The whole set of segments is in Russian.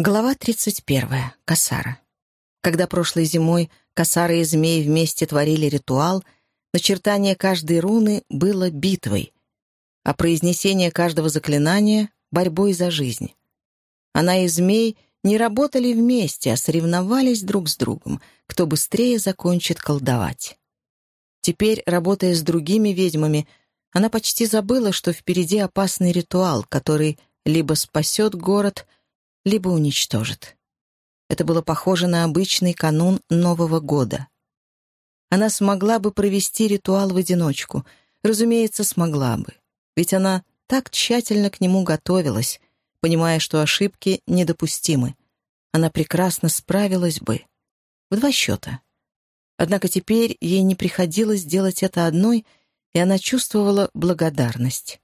Глава 31. Касара. Когда прошлой зимой Касара и Змей вместе творили ритуал, начертание каждой руны было битвой, а произнесение каждого заклинания — борьбой за жизнь. Она и Змей не работали вместе, а соревновались друг с другом, кто быстрее закончит колдовать. Теперь, работая с другими ведьмами, она почти забыла, что впереди опасный ритуал, который либо спасет город — либо уничтожит. Это было похоже на обычный канун Нового года. Она смогла бы провести ритуал в одиночку. Разумеется, смогла бы. Ведь она так тщательно к нему готовилась, понимая, что ошибки недопустимы. Она прекрасно справилась бы. В два счета. Однако теперь ей не приходилось делать это одной, и она чувствовала благодарность.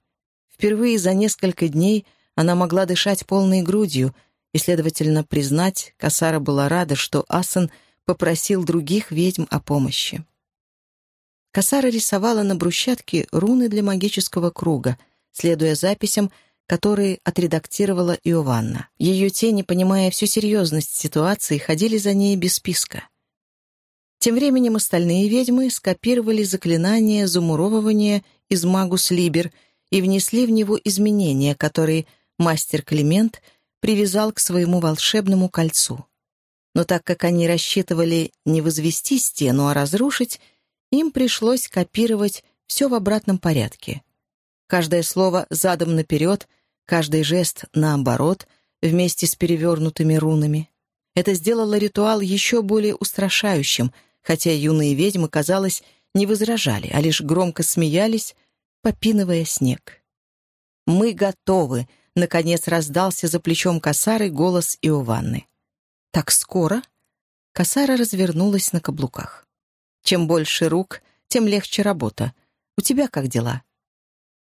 Впервые за несколько дней она могла дышать полной грудью, и, следовательно, признать, Касара была рада, что Асан попросил других ведьм о помощи. Касара рисовала на брусчатке руны для магического круга, следуя записям, которые отредактировала Иованна. Ее тени, понимая всю серьезность ситуации, ходили за ней без списка. Тем временем остальные ведьмы скопировали заклинание замуровывания из Магус Либер и внесли в него изменения, которые мастер Климент — привязал к своему волшебному кольцу. Но так как они рассчитывали не возвести стену, а разрушить, им пришлось копировать все в обратном порядке. Каждое слово задом наперед, каждый жест наоборот, вместе с перевернутыми рунами. Это сделало ритуал еще более устрашающим, хотя юные ведьмы, казалось, не возражали, а лишь громко смеялись, попинывая снег. «Мы готовы», Наконец раздался за плечом Касары голос Иованны. «Так скоро?» Касара развернулась на каблуках. «Чем больше рук, тем легче работа. У тебя как дела?»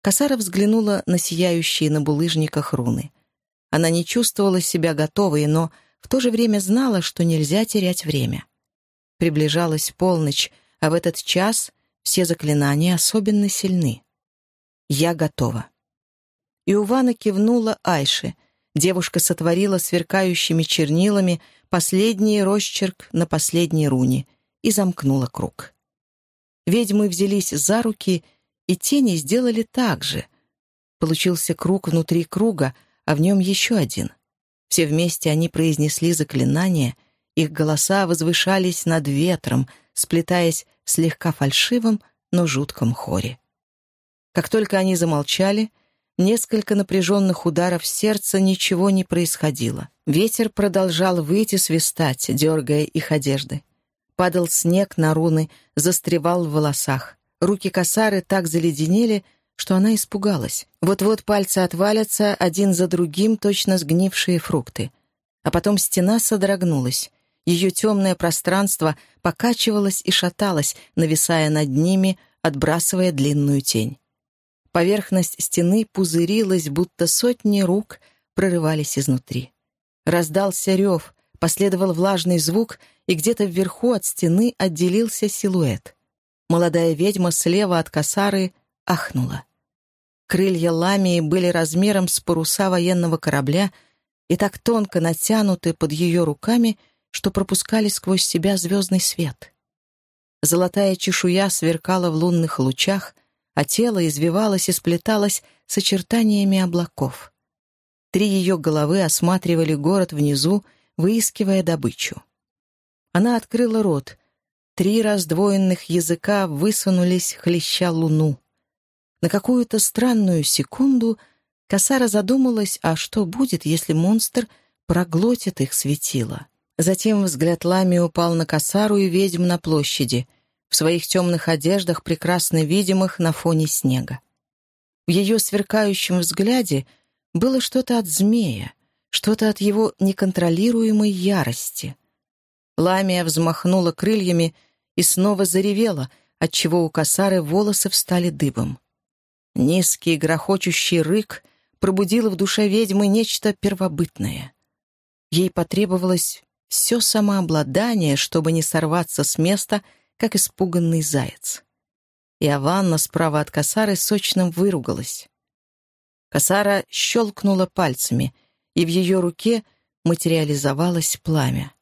Касара взглянула на сияющие на булыжниках руны. Она не чувствовала себя готовой, но в то же время знала, что нельзя терять время. Приближалась полночь, а в этот час все заклинания особенно сильны. «Я готова». И Увана кивнула Айше. Девушка сотворила сверкающими чернилами последний росчерк на последней руне и замкнула круг. Ведьмы взялись за руки, и тени сделали так же. Получился круг внутри круга, а в нем еще один. Все вместе они произнесли заклинание, их голоса возвышались над ветром, сплетаясь в слегка фальшивом, но жутком хоре. Как только они замолчали — Несколько напряженных ударов сердца ничего не происходило. Ветер продолжал выйти свистать, дергая их одежды. Падал снег на руны, застревал в волосах. Руки косары так заледенели, что она испугалась. Вот-вот пальцы отвалятся один за другим, точно сгнившие фрукты. А потом стена содрогнулась. Ее темное пространство покачивалось и шаталось, нависая над ними, отбрасывая длинную тень. Поверхность стены пузырилась, будто сотни рук прорывались изнутри. Раздался рев, последовал влажный звук, и где-то вверху от стены отделился силуэт. Молодая ведьма слева от косары ахнула. Крылья ламии были размером с паруса военного корабля и так тонко натянуты под ее руками, что пропускали сквозь себя звездный свет. Золотая чешуя сверкала в лунных лучах — а тело извивалось и сплеталось с очертаниями облаков. Три ее головы осматривали город внизу, выискивая добычу. Она открыла рот. Три раздвоенных языка высунулись, хлеща луну. На какую-то странную секунду Касара задумалась, а что будет, если монстр проглотит их светило. Затем взгляд Лами упал на Касару и ведьм на площади в своих темных одеждах, прекрасно видимых на фоне снега. В ее сверкающем взгляде было что-то от змея, что-то от его неконтролируемой ярости. Ламия взмахнула крыльями и снова заревела, отчего у косары волосы встали дыбом. Низкий грохочущий рык пробудил в душе ведьмы нечто первобытное. Ей потребовалось все самообладание, чтобы не сорваться с места — как испуганный заяц. И Аванна справа от Касары сочно выругалась. Касара щелкнула пальцами, и в ее руке материализовалось пламя.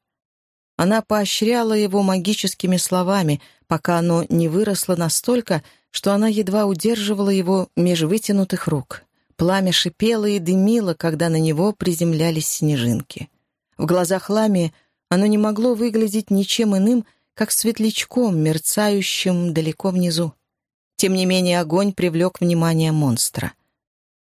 Она поощряла его магическими словами, пока оно не выросло настолько, что она едва удерживала его меж вытянутых рук. Пламя шипело и дымило, когда на него приземлялись снежинки. В глазах Ламии оно не могло выглядеть ничем иным, как светлячком, мерцающим далеко внизу. Тем не менее огонь привлек внимание монстра.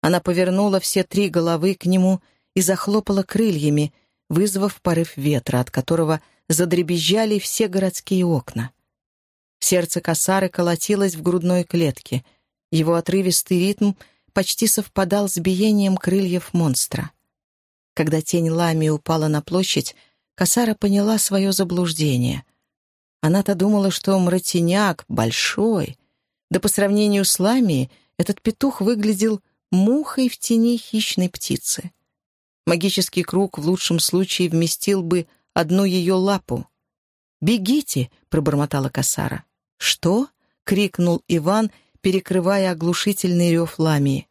Она повернула все три головы к нему и захлопала крыльями, вызвав порыв ветра, от которого задребезжали все городские окна. Сердце косары колотилось в грудной клетке. Его отрывистый ритм почти совпадал с биением крыльев монстра. Когда тень Лами упала на площадь, Косара поняла свое заблуждение. Она-то думала, что мратиняк большой. Да по сравнению с Ламией этот петух выглядел мухой в тени хищной птицы. Магический круг в лучшем случае вместил бы одну ее лапу. «Бегите!» — пробормотала Касара. «Что?» — крикнул Иван, перекрывая оглушительный рев ламии.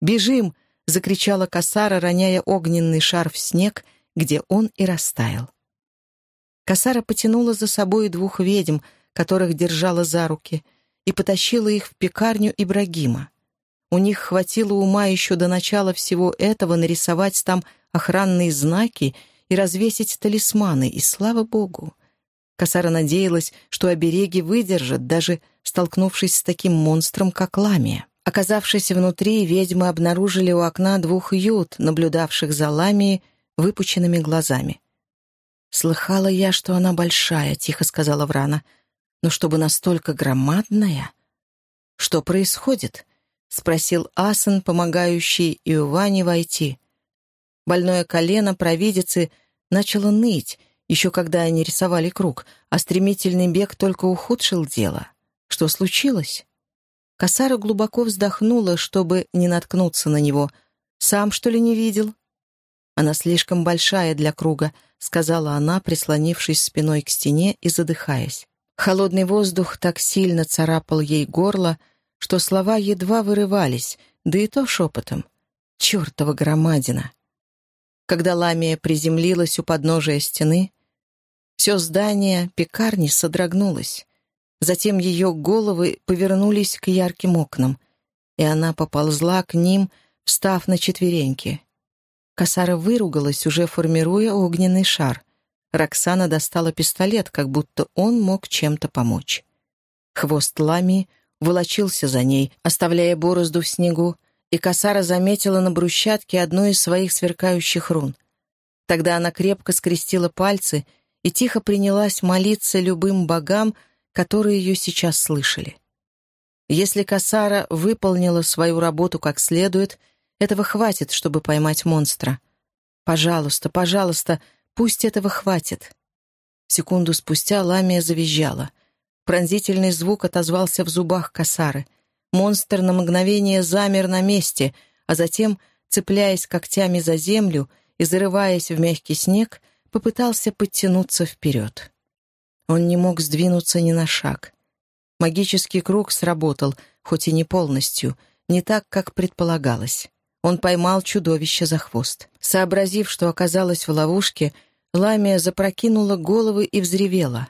«Бежим!» — закричала Касара, роняя огненный шар в снег, где он и растаял. Касара потянула за собой двух ведьм, которых держала за руки, и потащила их в пекарню Ибрагима. У них хватило ума еще до начала всего этого нарисовать там охранные знаки и развесить талисманы, и слава богу. Касара надеялась, что обереги выдержат, даже столкнувшись с таким монстром, как Ламия. Оказавшись внутри, ведьмы обнаружили у окна двух ют, наблюдавших за Ламией выпученными глазами. «Слыхала я, что она большая», — тихо сказала Врана. «Но чтобы настолько громадная...» «Что происходит?» — спросил Асан, помогающий Иоване войти. Больное колено провидицы начало ныть, еще когда они рисовали круг, а стремительный бег только ухудшил дело. Что случилось? Косара глубоко вздохнула, чтобы не наткнуться на него. «Сам, что ли, не видел?» «Она слишком большая для круга», — сказала она, прислонившись спиной к стене и задыхаясь. Холодный воздух так сильно царапал ей горло, что слова едва вырывались, да и то шепотом. «Чертова громадина!» Когда ламия приземлилась у подножия стены, все здание пекарни содрогнулось. Затем ее головы повернулись к ярким окнам, и она поползла к ним, встав на четвереньки. Косара выругалась, уже формируя огненный шар. Роксана достала пистолет, как будто он мог чем-то помочь. Хвост ламии волочился за ней, оставляя борозду в снегу, и Касара заметила на брусчатке одну из своих сверкающих рун. Тогда она крепко скрестила пальцы и тихо принялась молиться любым богам, которые ее сейчас слышали. Если Касара выполнила свою работу как следует, этого хватит, чтобы поймать монстра. Пожалуйста, пожалуйста, пусть этого хватит. Секунду спустя Ламия завизжала. Пронзительный звук отозвался в зубах Касары — Монстр на мгновение замер на месте, а затем, цепляясь когтями за землю и зарываясь в мягкий снег, попытался подтянуться вперед. Он не мог сдвинуться ни на шаг. Магический круг сработал, хоть и не полностью, не так, как предполагалось. Он поймал чудовище за хвост. Сообразив, что оказалось в ловушке, Ламия запрокинула головы и взревела.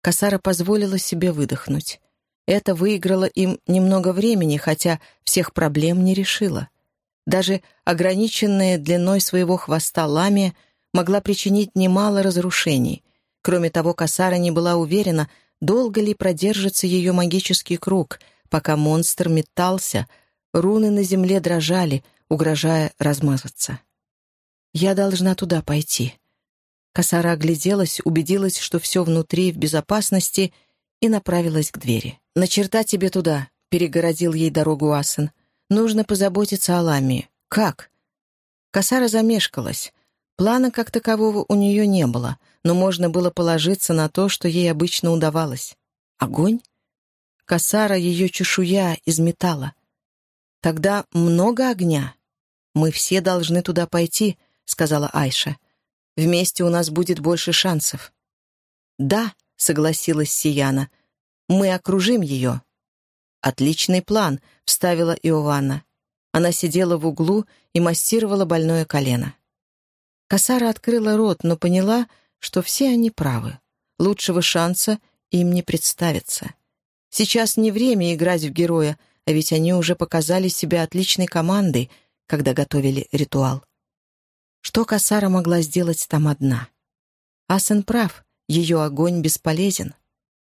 Косара позволила себе выдохнуть. Это выиграло им немного времени, хотя всех проблем не решило. Даже ограниченная длиной своего хвоста ламия могла причинить немало разрушений. Кроме того, Касара не была уверена, долго ли продержится ее магический круг, пока монстр метался, руны на земле дрожали, угрожая размазаться. «Я должна туда пойти». Касара огляделась, убедилась, что все внутри в безопасности, и направилась к двери. «Начерта тебе туда», — перегородил ей дорогу Асен. «Нужно позаботиться о Ламии. Как?» Косара замешкалась. Плана как такового у нее не было, но можно было положиться на то, что ей обычно удавалось. Огонь? Косара ее чешуя из металла. Тогда много огня. Мы все должны туда пойти, сказала Айша. Вместе у нас будет больше шансов. Да, согласилась Сияна. Мы окружим ее». «Отличный план», — вставила Иоанна. Она сидела в углу и массировала больное колено. Касара открыла рот, но поняла, что все они правы. Лучшего шанса им не представится. Сейчас не время играть в героя, а ведь они уже показали себя отличной командой, когда готовили ритуал. Что Касара могла сделать там одна? Асен прав, ее огонь бесполезен.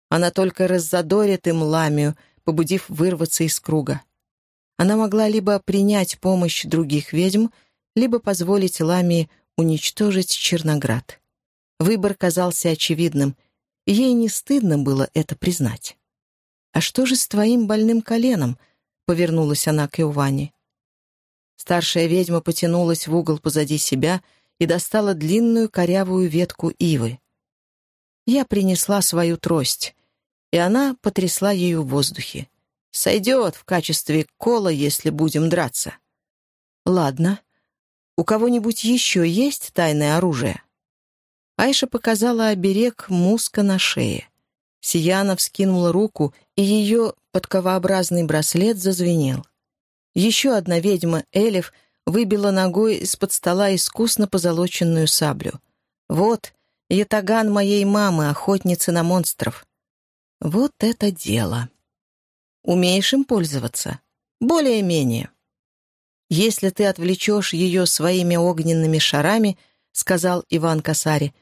Она только раззадорит им ламию, побудив вырваться из круга. Она могла либо принять помощь других ведьм, либо позволить ламии уничтожить Черноград. Выбор казался очевидным, и ей не стыдно было это признать. «А что же с твоим больным коленом?» — повернулась она к Иоване. Старшая ведьма потянулась в угол позади себя и достала длинную корявую ветку ивы. Я принесла свою трость и она потрясла ею в воздухе. «Сойдет в качестве кола, если будем драться». «Ладно. У кого-нибудь еще есть тайное оружие?» Айша показала оберег муска на шее. Сияна вскинула руку, и ее подковообразный браслет зазвенел. Еще одна ведьма, Элев, выбила ногой из-под стола искусно позолоченную саблю. «Вот, ятаган моей мамы, охотницы на монстров. Вот это дело. Умеешь им пользоваться? Более-менее. Если ты отвлечешь ее своими огненными шарами, сказал Иван Касари,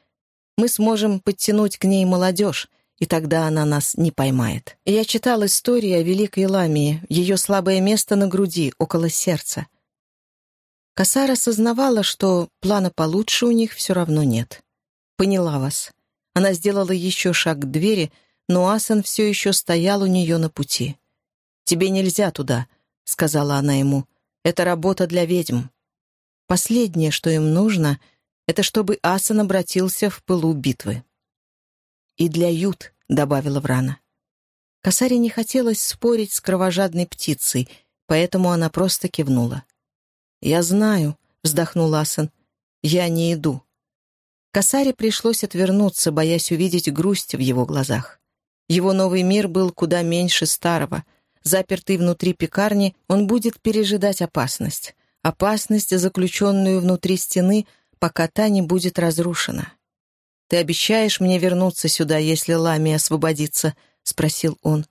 мы сможем подтянуть к ней молодежь, и тогда она нас не поймает. Я читал истории о Великой Ламии, ее слабое место на груди, около сердца. Касара сознавала, что плана получше у них все равно нет. Поняла вас. Она сделала еще шаг к двери, но Асан все еще стоял у нее на пути. «Тебе нельзя туда», — сказала она ему. «Это работа для ведьм». Последнее, что им нужно, это чтобы Асан обратился в пылу битвы. «И для Ют», — добавила Врана. Косаре не хотелось спорить с кровожадной птицей, поэтому она просто кивнула. «Я знаю», — вздохнул Асан. «Я не иду». Косаре пришлось отвернуться, боясь увидеть грусть в его глазах. Его новый мир был куда меньше старого. Запертый внутри пекарни, он будет пережидать опасность. Опасность, заключенную внутри стены, пока та не будет разрушена. «Ты обещаешь мне вернуться сюда, если Лами освободится?» — спросил он.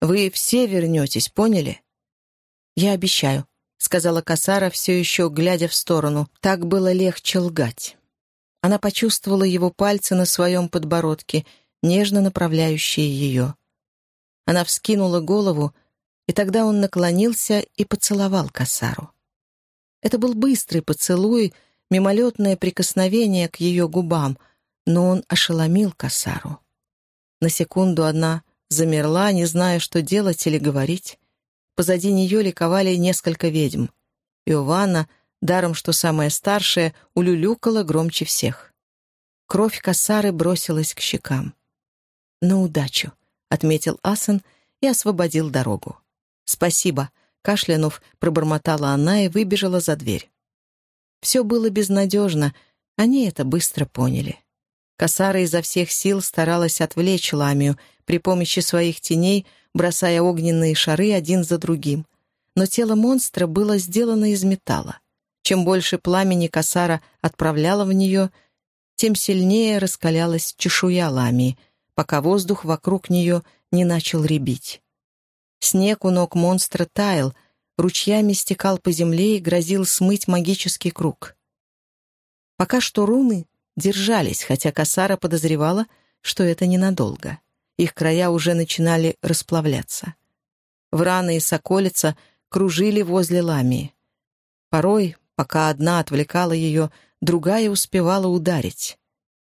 «Вы все вернетесь, поняли?» «Я обещаю», — сказала Касара, все еще глядя в сторону. Так было легче лгать. Она почувствовала его пальцы на своем подбородке — нежно направляющие ее. Она вскинула голову, и тогда он наклонился и поцеловал Касару. Это был быстрый поцелуй, мимолетное прикосновение к ее губам, но он ошеломил Касару. На секунду она замерла, не зная, что делать или говорить. Позади нее ликовали несколько ведьм. Иованна, даром что самая старшая, улюлюкала громче всех. Кровь Касары бросилась к щекам. «На удачу», — отметил Асан и освободил дорогу. «Спасибо», — кашлянув, пробормотала она и выбежала за дверь. Все было безнадежно, они это быстро поняли. Косара изо всех сил старалась отвлечь Ламию при помощи своих теней, бросая огненные шары один за другим. Но тело монстра было сделано из металла. Чем больше пламени Косара отправляла в нее, тем сильнее раскалялась чешуя Ламии — пока воздух вокруг нее не начал рябить. Снег у ног монстра таял, ручьями стекал по земле и грозил смыть магический круг. Пока что руны держались, хотя Касара подозревала, что это ненадолго. Их края уже начинали расплавляться. Врана и Соколица кружили возле ламии. Порой, пока одна отвлекала ее, другая успевала ударить.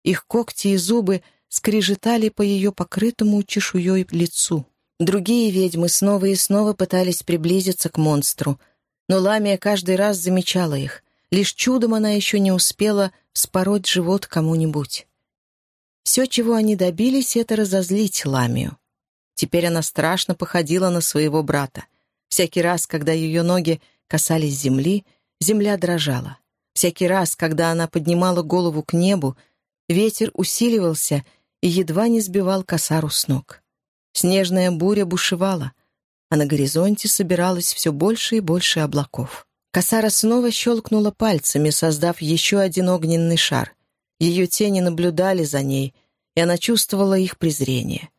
Их когти и зубы — скрежетали по ее покрытому чешуей лицу. Другие ведьмы снова и снова пытались приблизиться к монстру, но Ламия каждый раз замечала их. Лишь чудом она еще не успела спороть живот кому-нибудь. Все, чего они добились, это разозлить Ламию. Теперь она страшно походила на своего брата. Всякий раз, когда ее ноги касались земли, земля дрожала. Всякий раз, когда она поднимала голову к небу, ветер усиливался и едва не сбивал косару с ног. Снежная буря бушевала, а на горизонте собиралось все больше и больше облаков. Косара снова щелкнула пальцами, создав еще один огненный шар. Ее тени наблюдали за ней, и она чувствовала их презрение.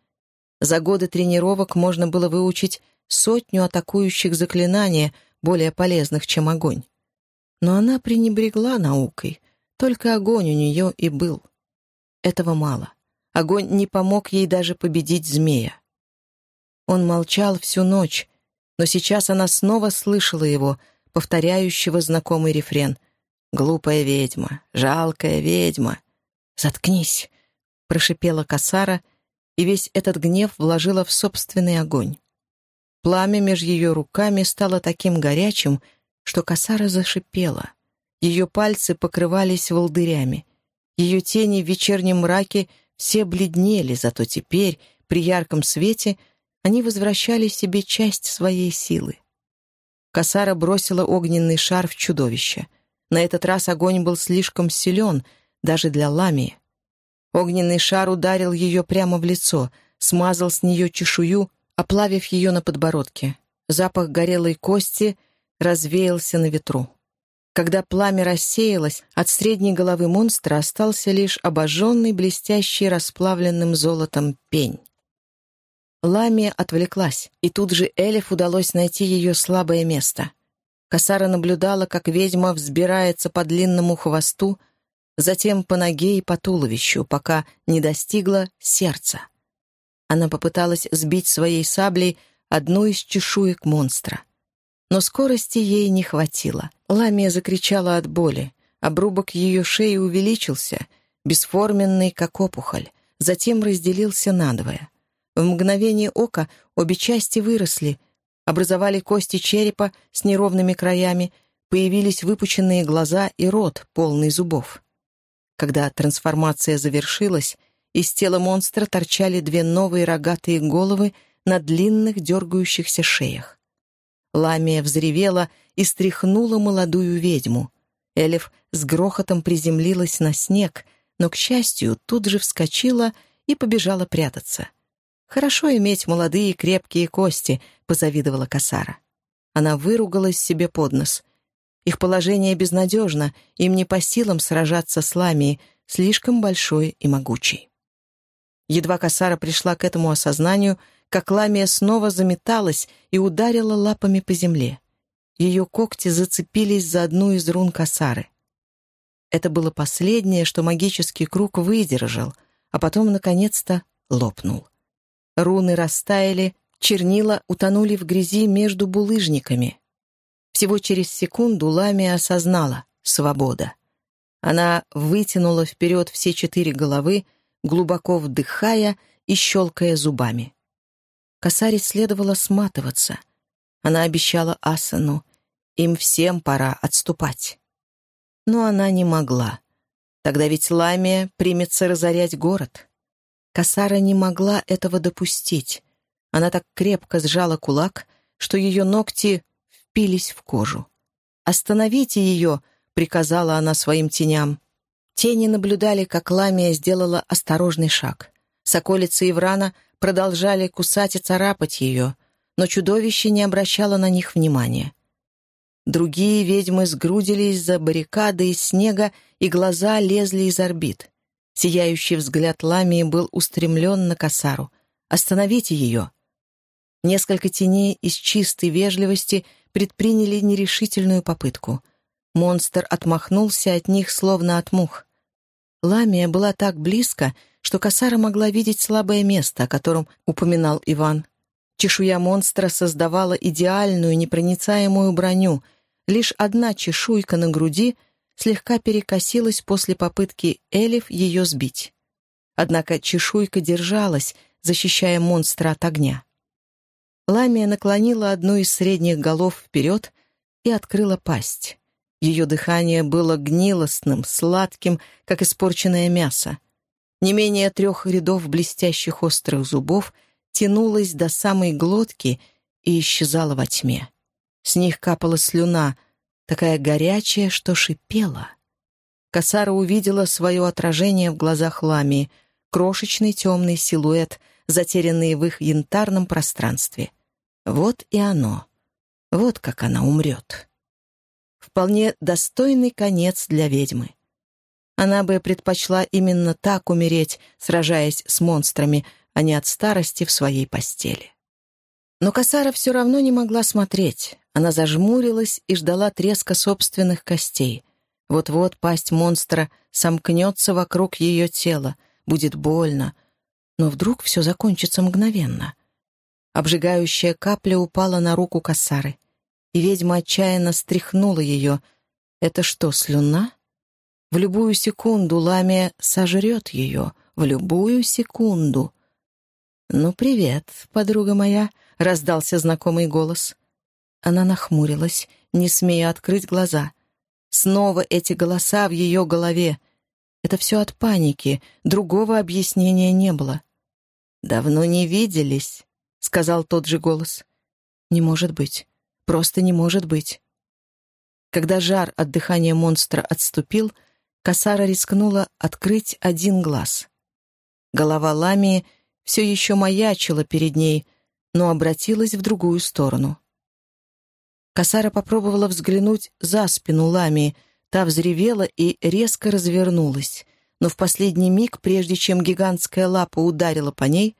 За годы тренировок можно было выучить сотню атакующих заклинания, более полезных, чем огонь. Но она пренебрегла наукой, только огонь у нее и был. Этого мало. Огонь не помог ей даже победить змея. Он молчал всю ночь, но сейчас она снова слышала его, повторяющего знакомый рефрен. «Глупая ведьма, жалкая ведьма». «Заткнись!» — прошипела косара, и весь этот гнев вложила в собственный огонь. Пламя меж ее руками стало таким горячим, что косара зашипела. Ее пальцы покрывались волдырями. Ее тени в вечернем мраке все бледнели, зато теперь, при ярком свете, они возвращали себе часть своей силы. Косара бросила огненный шар в чудовище. На этот раз огонь был слишком силен, даже для ламии. Огненный шар ударил ее прямо в лицо, смазал с нее чешую, оплавив ее на подбородке. Запах горелой кости развеялся на ветру. Когда пламя рассеялось, от средней головы монстра остался лишь обожженный, блестящий расплавленным золотом пень. Ламия отвлеклась, и тут же Элиф удалось найти ее слабое место. Косара наблюдала, как ведьма взбирается по длинному хвосту, затем по ноге и по туловищу, пока не достигла сердца. Она попыталась сбить своей саблей одну из чешуек монстра. Но скорости ей не хватило. Ламия закричала от боли. Обрубок ее шеи увеличился, бесформенный, как опухоль, затем разделился надвое. В мгновение ока обе части выросли, образовали кости черепа с неровными краями, появились выпученные глаза и рот, полный зубов. Когда трансформация завершилась, из тела монстра торчали две новые рогатые головы на длинных дергающихся шеях. Ламия взревела и стряхнула молодую ведьму. Элиф с грохотом приземлилась на снег, но, к счастью, тут же вскочила и побежала прятаться. «Хорошо иметь молодые крепкие кости», — позавидовала Касара. Она выругалась себе под нос. Их положение безнадежно, им не по силам сражаться с Ламией, слишком большой и могучей. Едва Касара пришла к этому осознанию — как ламия снова заметалась и ударила лапами по земле. Ее когти зацепились за одну из рун косары. Это было последнее, что магический круг выдержал, а потом, наконец-то, лопнул. Руны растаяли, чернила утонули в грязи между булыжниками. Всего через секунду Ламия осознала — свобода. Она вытянула вперед все четыре головы, глубоко вдыхая и щелкая зубами. Косаре следовало сматываться. Она обещала Асану, им всем пора отступать. Но она не могла. Тогда ведь Ламия примется разорять город. Касара не могла этого допустить. Она так крепко сжала кулак, что ее ногти впились в кожу. «Остановите ее!» — приказала она своим теням. Тени наблюдали, как Ламия сделала осторожный шаг. Соколица Иврана продолжали кусать и царапать ее, но чудовище не обращало на них внимания. Другие ведьмы сгрудились за баррикадой из снега, и глаза лезли из орбит. Сияющий взгляд Ламии был устремлен на косару. «Остановите ее!» Несколько теней из чистой вежливости предприняли нерешительную попытку. Монстр отмахнулся от них, словно от мух. Ламия была так близко, что Касара могла видеть слабое место, о котором упоминал Иван. Чешуя монстра создавала идеальную непроницаемую броню. Лишь одна чешуйка на груди слегка перекосилась после попытки Элиф ее сбить. Однако чешуйка держалась, защищая монстра от огня. Ламия наклонила одну из средних голов вперед и открыла пасть. Ее дыхание было гнилостным, сладким, как испорченное мясо. Не менее трех рядов блестящих острых зубов тянулось до самой глотки и исчезало во тьме. С них капала слюна, такая горячая, что шипела. Косара увидела свое отражение в глазах Ламии, крошечный темный силуэт, затерянный в их янтарном пространстве. Вот и оно. Вот как она умрет. вполне достойный конец для ведьмы. Она бы предпочла именно так умереть, сражаясь с монстрами, а не от старости в своей постели. Но Касара все равно не могла смотреть. Она зажмурилась и ждала треска собственных костей. Вот-вот пасть монстра сомкнется вокруг ее тела, будет больно. Но вдруг все закончится мгновенно. Обжигающая капля упала на руку Касары, и ведьма отчаянно стряхнула ее. Это что, слюна? В любую секунду ламия сожрет ее, в любую секунду. «Ну, привет, подруга моя», — раздался знакомый голос. Она нахмурилась, не смея открыть глаза. Снова эти голоса в ее голове. Это все от паники, другого объяснения не было. «Давно не виделись», — сказал тот же голос. «Не может быть. Просто не может быть». Когда жар от дыхания монстра отступил, Касара рискнула открыть один глаз. Голова Ламии все еще маячила перед ней, но обратилась в другую сторону. Касара попробовала взглянуть за спину Ламии, та взревела и резко развернулась, но в последний миг, прежде чем гигантская лапа ударила по ней,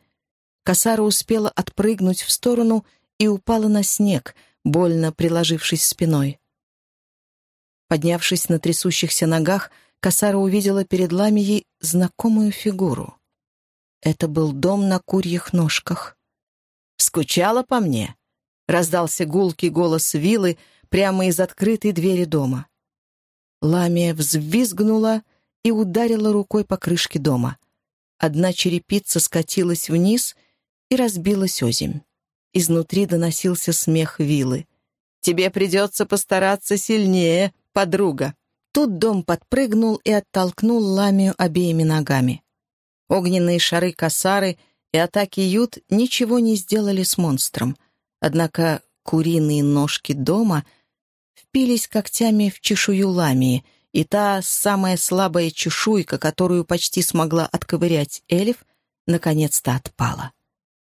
Касара успела отпрыгнуть в сторону и упала на снег, больно приложившись спиной. Поднявшись на трясущихся ногах, Касара увидела перед Ламией знакомую фигуру. Это был дом на курьих ножках. «Скучала по мне?» — раздался гулкий голос вилы прямо из открытой двери дома. Ламия взвизгнула и ударила рукой по крышке дома. Одна черепица скатилась вниз — и разбилась озимь. Изнутри доносился смех вилы. «Тебе придется постараться сильнее, подруга». Тут дом подпрыгнул и оттолкнул ламию обеими ногами. Огненные шары косары и атаки ют ничего не сделали с монстром. Однако куриные ножки дома впились когтями в чешую ламии, и та самая слабая чешуйка, которую почти смогла отковырять эльф, наконец-то отпала.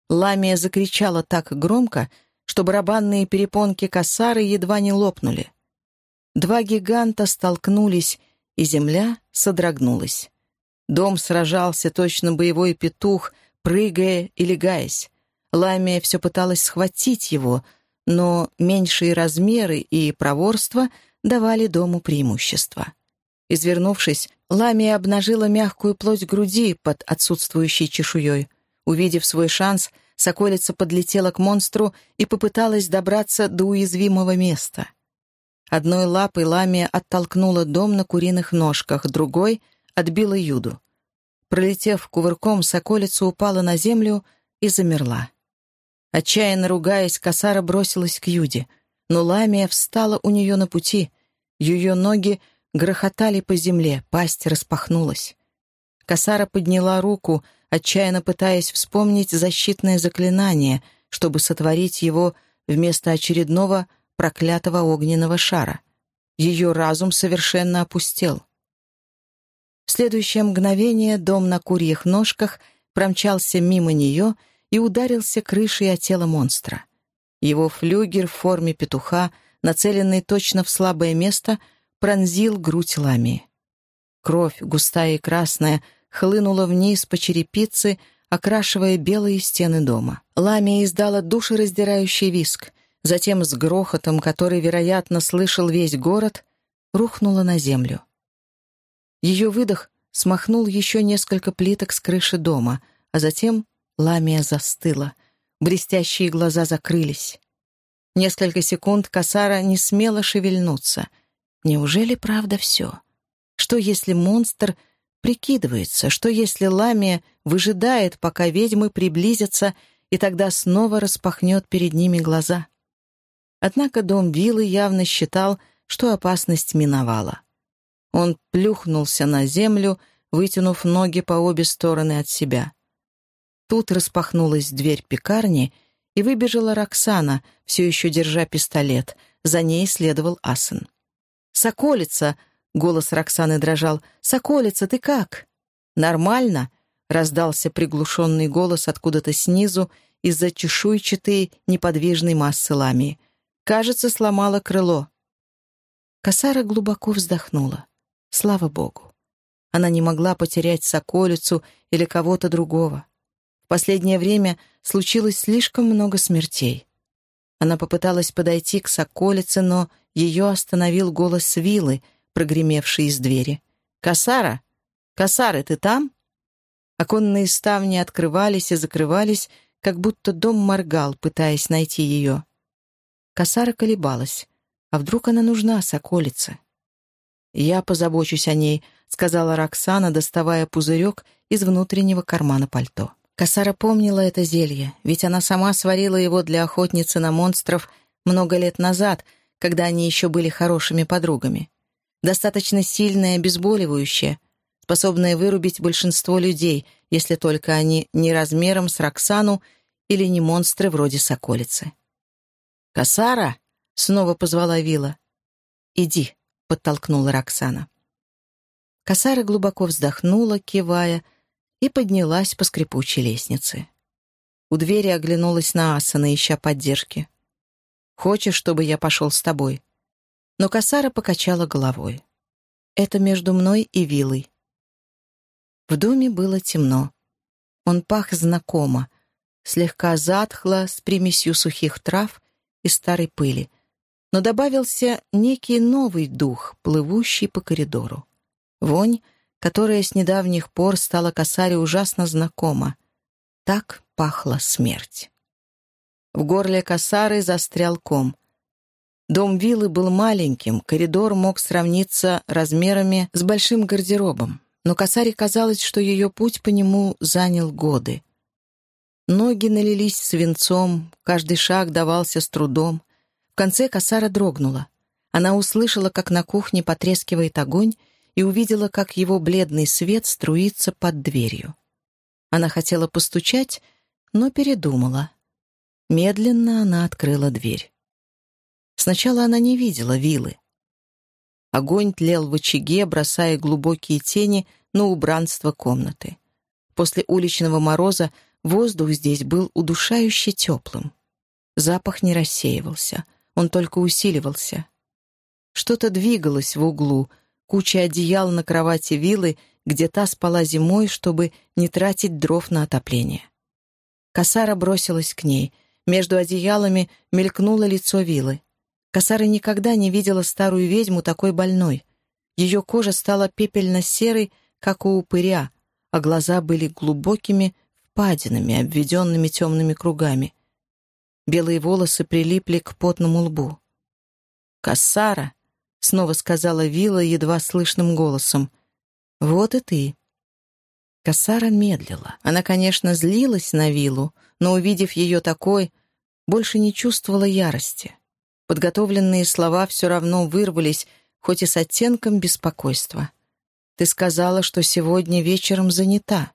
Ламия закричала так громко, что барабанные перепонки косары едва не лопнули. Два гиганта столкнулись, и земля содрогнулась. Дом сражался точно боевой петух, прыгая и легаясь. Ламия все пыталась схватить его, но меньшие размеры и проворство давали дому преимущество. Извернувшись, Ламия обнажила мягкую плоть груди под отсутствующей чешуей. Увидев свой шанс, Соколица подлетела к монстру и попыталась добраться до уязвимого места. Одной лапой ламия оттолкнула дом на куриных ножках, другой отбила Юду. Пролетев кувырком, соколица упала на землю и замерла. Отчаянно ругаясь, косара бросилась к Юде, но ламия встала у нее на пути. Ее ноги грохотали по земле, пасть распахнулась. Косара подняла руку — отчаянно пытаясь вспомнить защитное заклинание, чтобы сотворить его вместо очередного проклятого огненного шара. Ее разум совершенно опустел. В следующее мгновение дом на курьих ножках промчался мимо нее и ударился крышей о тело монстра. Его флюгер в форме петуха, нацеленный точно в слабое место, пронзил грудь ламии. Кровь, густая и красная, хлынула вниз по черепице, окрашивая белые стены дома. Ламия издала душераздирающий виск, затем с грохотом, который, вероятно, слышал весь город, рухнула на землю. Ее выдох смахнул еще несколько плиток с крыши дома, а затем Ламия застыла. Блестящие глаза закрылись. Несколько секунд Касара не смела шевельнуться. Неужели правда все? Что если монстр — Прикидывается, что если Ламия выжидает, пока ведьмы приблизятся, и тогда снова распахнет перед ними глаза. Однако дом Виллы явно считал, что опасность миновала. Он плюхнулся на землю, вытянув ноги по обе стороны от себя. Тут распахнулась дверь пекарни, и выбежала Роксана, все еще держа пистолет. За ней следовал Асен. «Соколица!» Голос Роксаны дрожал. «Соколица, ты как?» «Нормально?» — раздался приглушенный голос откуда-то снизу из-за чешуйчатой неподвижной массы ламии. «Кажется, сломала крыло». Косара глубоко вздохнула. Слава Богу. Она не могла потерять соколицу или кого-то другого. Последнее время случилось слишком много смертей. Она попыталась подойти к соколице, но ее остановил голос Вилы, прогремевший из двери. «Косара! Косары, ты там?» Оконные ставни открывались и закрывались, как будто дом моргал, пытаясь найти ее. Косара колебалась. А вдруг она нужна, соколице? «Я позабочусь о ней», — сказала Роксана, доставая пузырек из внутреннего кармана пальто. Косара помнила это зелье, ведь она сама сварила его для охотницы на монстров много лет назад, когда они еще были хорошими подругами. Достаточно сильное обезболивающее, способное вырубить большинство людей, если только они не размером с Роксану или не монстры вроде Соколицы. «Косара!» — снова позвала Вила. «Иди», — подтолкнула Роксана. Косара глубоко вздохнула, кивая, и поднялась по скрипучей лестнице. У двери оглянулась на Асана, ища поддержки. «Хочешь, чтобы я пошел с тобой?» Но Косара покачала головой. «Это между мной и Вилой». В доме было темно. Он пах знакомо, слегка затхло, с примесью сухих трав и старой пыли, но добавился некий новый дух, плывущий по коридору. Вонь, которая с недавних пор стала косаре ужасно знакома. Так пахла смерть. В горле косары застрял ком. Дом виллы был маленьким, коридор мог сравниться размерами с большим гардеробом, но косаре казалось, что ее путь по нему занял годы. Ноги налились свинцом, каждый шаг давался с трудом. В конце косара дрогнула. Она услышала, как на кухне потрескивает огонь, и увидела, как его бледный свет струится под дверью. Она хотела постучать, но передумала. Медленно она открыла дверь. Сначала она не видела вилы. Огонь тлел в очаге, бросая глубокие тени на убранство комнаты. После уличного мороза Воздух здесь был удушающе теплым. Запах не рассеивался, он только усиливался. Что-то двигалось в углу, куча одеял на кровати виллы, где та спала зимой, чтобы не тратить дров на отопление. Косара бросилась к ней. Между одеялами мелькнуло лицо виллы. Косара никогда не видела старую ведьму такой больной. Ее кожа стала пепельно-серой, как у упыря, а глаза были глубокими, впадинами, обведенными темными кругами. Белые волосы прилипли к потному лбу. «Кассара!» — снова сказала Вилла едва слышным голосом. «Вот и ты». Кассара медлила. Она, конечно, злилась на Виллу, но, увидев ее такой, больше не чувствовала ярости. Подготовленные слова все равно вырвались, хоть и с оттенком беспокойства. «Ты сказала, что сегодня вечером занята».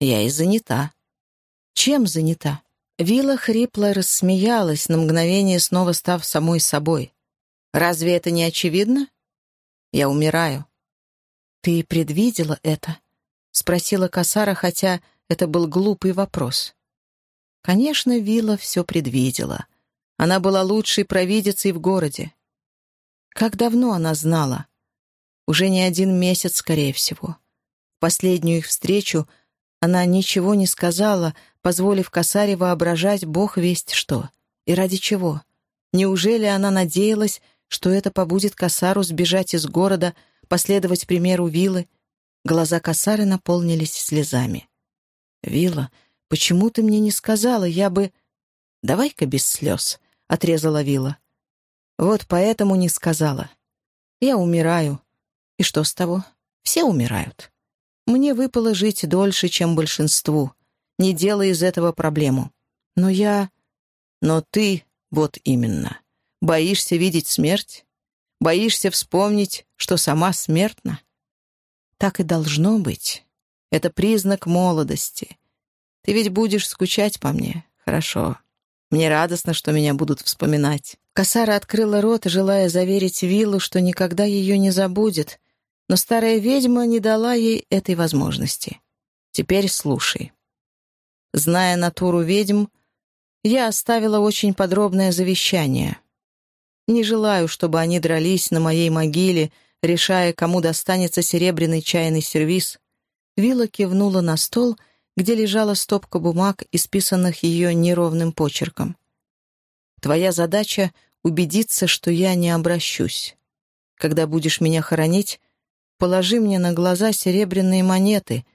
Я и занята. Чем занята? Вилла хрипло рассмеялась, на мгновение снова став самой собой. Разве это не очевидно? Я умираю. Ты предвидела это? Спросила Касара, хотя это был глупый вопрос. Конечно, Вилла все предвидела. Она была лучшей провидицей в городе. Как давно она знала? Уже не один месяц, скорее всего. Последнюю их встречу — она ничего не сказала, позволив Касаре воображать бог весть что. И ради чего? Неужели она надеялась, что это побудет Касару сбежать из города, последовать примеру Вилы? Глаза Касары наполнились слезами. «Вилла, почему ты мне не сказала? Я бы...» «Давай-ка без слез», — отрезала Вилла. «Вот поэтому не сказала. Я умираю. И что с того? Все умирают». Мне выпало жить дольше, чем большинству. Не делай из этого проблему. Но я... Но ты, вот именно, боишься видеть смерть? Боишься вспомнить, что сама смертна? Так и должно быть. Это признак молодости. Ты ведь будешь скучать по мне. Хорошо. Мне радостно, что меня будут вспоминать. Косара открыла рот, желая заверить Виллу, что никогда ее не забудет, но старая ведьма не дала ей этой возможности. Теперь слушай. Зная натуру ведьм, я оставила очень подробное завещание. Не желаю, чтобы они дрались на моей могиле, решая, кому достанется серебряный чайный сервиз. Вилла кивнула на стол, где лежала стопка бумаг, исписанных ее неровным почерком. «Твоя задача — убедиться, что я не обращусь. Когда будешь меня хоронить, положи мне на глаза серебряные монеты,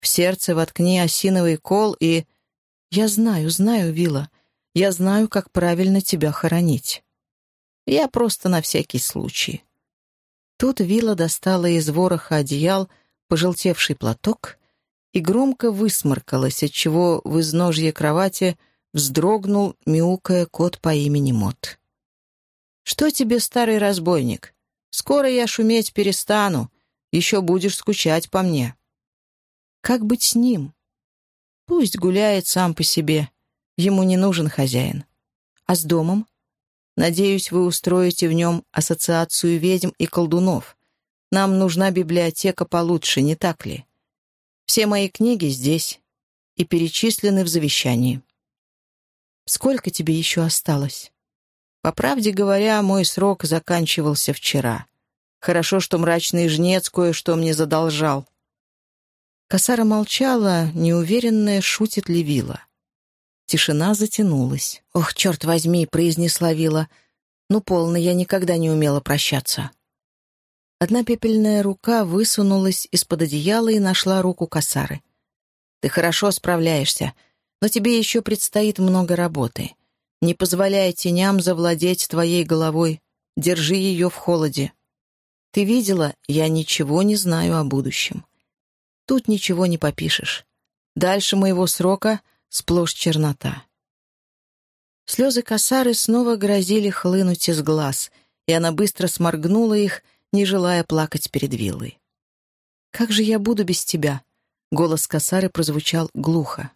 в сердце воткни осиновый кол и... Я знаю, знаю, Вилла, я знаю, как правильно тебя хоронить. Я просто на всякий случай». Тут Вилла достала из вороха одеял пожелтевший платок и громко высморкалась, отчего в изножье кровати вздрогнул, мяукая кот по имени Мот. «Что тебе, старый разбойник? Скоро я шуметь перестану, еще будешь скучать по мне». «Как быть с ним?» «Пусть гуляет сам по себе, ему не нужен хозяин. А с домом? Надеюсь, вы устроите в нем ассоциацию ведьм и колдунов. Нам нужна библиотека получше, не так ли? Все мои книги здесь и перечислены в завещании. Сколько тебе еще осталось? По правде говоря, мой срок заканчивался вчера. Хорошо, что мрачный жнец кое-что мне задолжал. Косара молчала, неуверенная, шутит ли Вила. Тишина затянулась. «Ох, черт возьми!» — произнесла Вила. «Ну, полно, я никогда не умела прощаться». Одна пепельная рука высунулась из-под одеяла и нашла руку косары. «Ты хорошо справляешься, но тебе еще предстоит много работы. Не позволяй теням завладеть твоей головой. Держи ее в холоде. Ты видела, я ничего не знаю о будущем. Тут ничего не попишешь. Дальше моего срока сплошь чернота. Слезы косары снова грозили хлынуть из глаз, и она быстро сморгнула их, не желая плакать перед виллой. «Как же я буду без тебя?» Голос косары прозвучал глухо.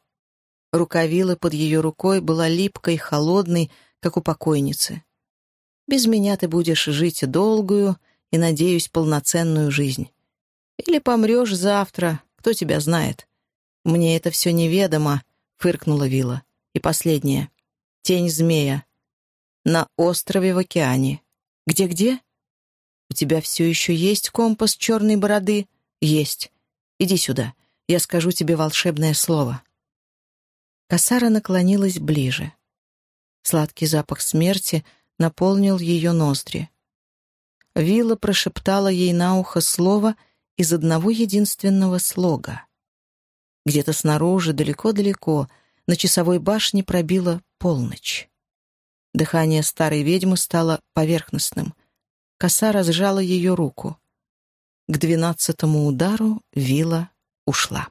Рука виллы под ее рукой была липкой, холодной, как у покойницы. «Без меня ты будешь жить долгую и, надеюсь, полноценную жизнь. Или помрешь завтра, кто тебя знает. Мне это все неведомо, — фыркнула Вилла. «И последнее. Тень змея. На острове в океане. Где-где? У тебя все еще есть компас черной бороды? Есть. Иди сюда. Я скажу тебе волшебное слово». Косара наклонилась ближе. Сладкий запах смерти наполнил ее ноздри. Вилла прошептала ей на ухо слово из одного единственного слога. Где-то снаружи, далеко-далеко, на часовой башне пробила полночь. Дыхание старой ведьмы стало поверхностным. Коса разжала ее руку. К двенадцатому удару вилла ушла.